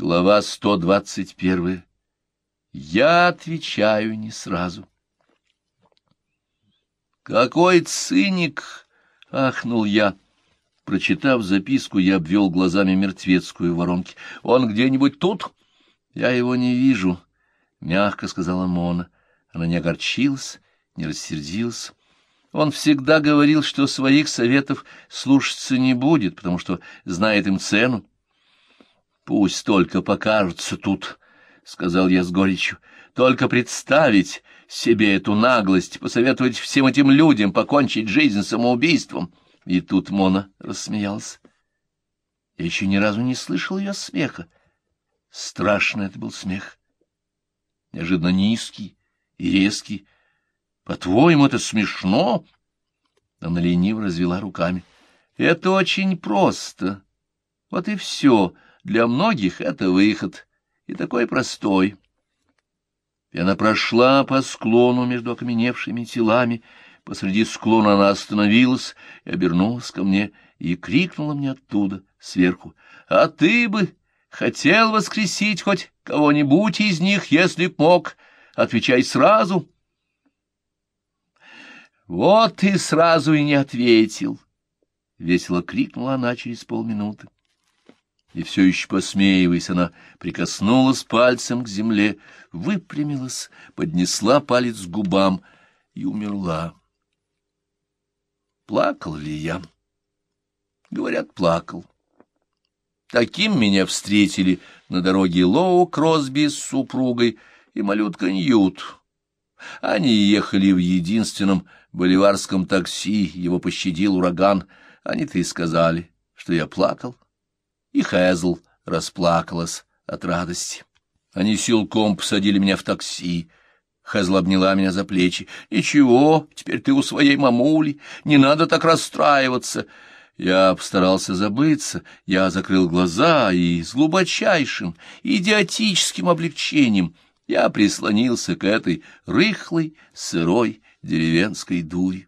Глава 121. Я отвечаю не сразу. «Какой циник!» — ахнул я. Прочитав записку, я обвел глазами мертвецкую воронки. «Он где-нибудь тут?» «Я его не вижу», — мягко сказала Мона. Она не огорчилась, не рассердилась. Он всегда говорил, что своих советов слушаться не будет, потому что знает им цену. «Пусть только покажется тут», — сказал я с горечью. «Только представить себе эту наглость, посоветовать всем этим людям покончить жизнь самоубийством». И тут Мона рассмеялась. Я еще ни разу не слышал ее смеха. Страшно это был смех. Неожиданно низкий и резкий. По-твоему, это смешно? Она лениво развела руками. Это очень просто. Вот и все. Для многих это выход. И такой простой. И она прошла по склону между окаменевшими телами, Посреди склона она остановилась и обернулась ко мне и крикнула мне оттуда, сверху, «А ты бы хотел воскресить хоть кого-нибудь из них, если б мог? Отвечай сразу!» «Вот и сразу и не ответил!» — весело крикнула она через полминуты. И все еще посмеиваясь, она прикоснулась пальцем к земле, выпрямилась, поднесла палец к губам и умерла. Плакал ли я? Говорят, плакал. Таким меня встретили на дороге Лоу Кросби с супругой и малютка Ньют. Они ехали в единственном боливарском такси, его пощадил ураган. Они-то и сказали, что я плакал. И Хэзл расплакалась от радости. Они силком посадили меня в такси. Хазл обняла меня за плечи. «Ничего, теперь ты у своей мамули, не надо так расстраиваться». Я постарался забыться, я закрыл глаза и с глубочайшим, идиотическим облегчением я прислонился к этой рыхлой, сырой деревенской дуре.